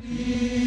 Yeah.